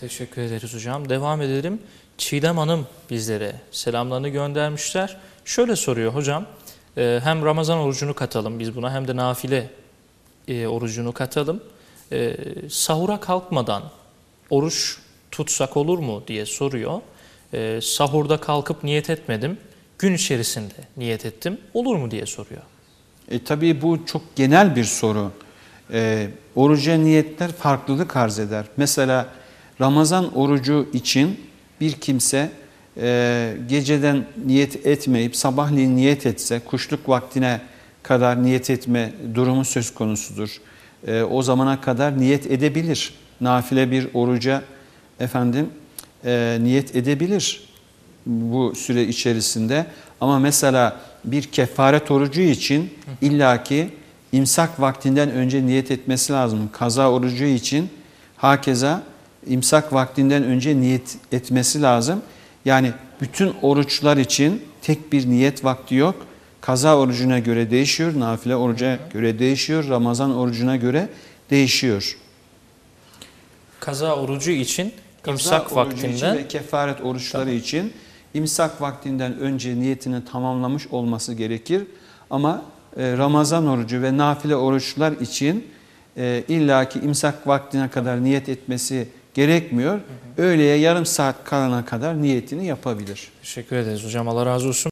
Teşekkür ederiz hocam. Devam edelim. Çiğdem Hanım bizlere selamlarını göndermişler. Şöyle soruyor hocam. e, Hem Ramazan orucunu katalım biz buna hem de nafile e, orucunu katalım. E, Sahura kalkmadan oruç tutsak olur mu diye soruyor. Sahurda kalkıp niyet etmedim. Gün içerisinde niyet ettim. Olur mu diye soruyor. E, tabii bu çok genel bir soru. E, oruca niyetler farklılık arz eder. Mesela Ramazan orucu için bir kimse e, geceden niyet etmeyip sabahleyin niyet etse kuşluk vaktine kadar niyet etme durumu söz konusudur. E, o zamana kadar niyet edebilir. Nafile bir oruca efendim e, niyet edebilir bu süre içerisinde. Ama mesela bir kefaret orucu için illaki imsak vaktinden önce niyet etmesi lazım. Kaza orucu için hakeza imsak vaktinden önce niyet etmesi lazım. Yani bütün oruçlar için tek bir niyet vakti yok. Kaza orucuna göre değişiyor, nafile oruca göre değişiyor, Ramazan orucuna göre değişiyor. Kaza orucu için Kaza imsak orucu için vaktinden ve kefaret oruçları için imsak vaktinden önce niyetini tamamlamış olması gerekir. Ama e, Ramazan orucu ve nafile oruçlar için e, illaki imsak vaktine kadar niyet etmesi gerekmiyor. Öğleye yarım saat kalana kadar niyetini yapabilir. Teşekkür ederiz hocam. Allah razı olsun.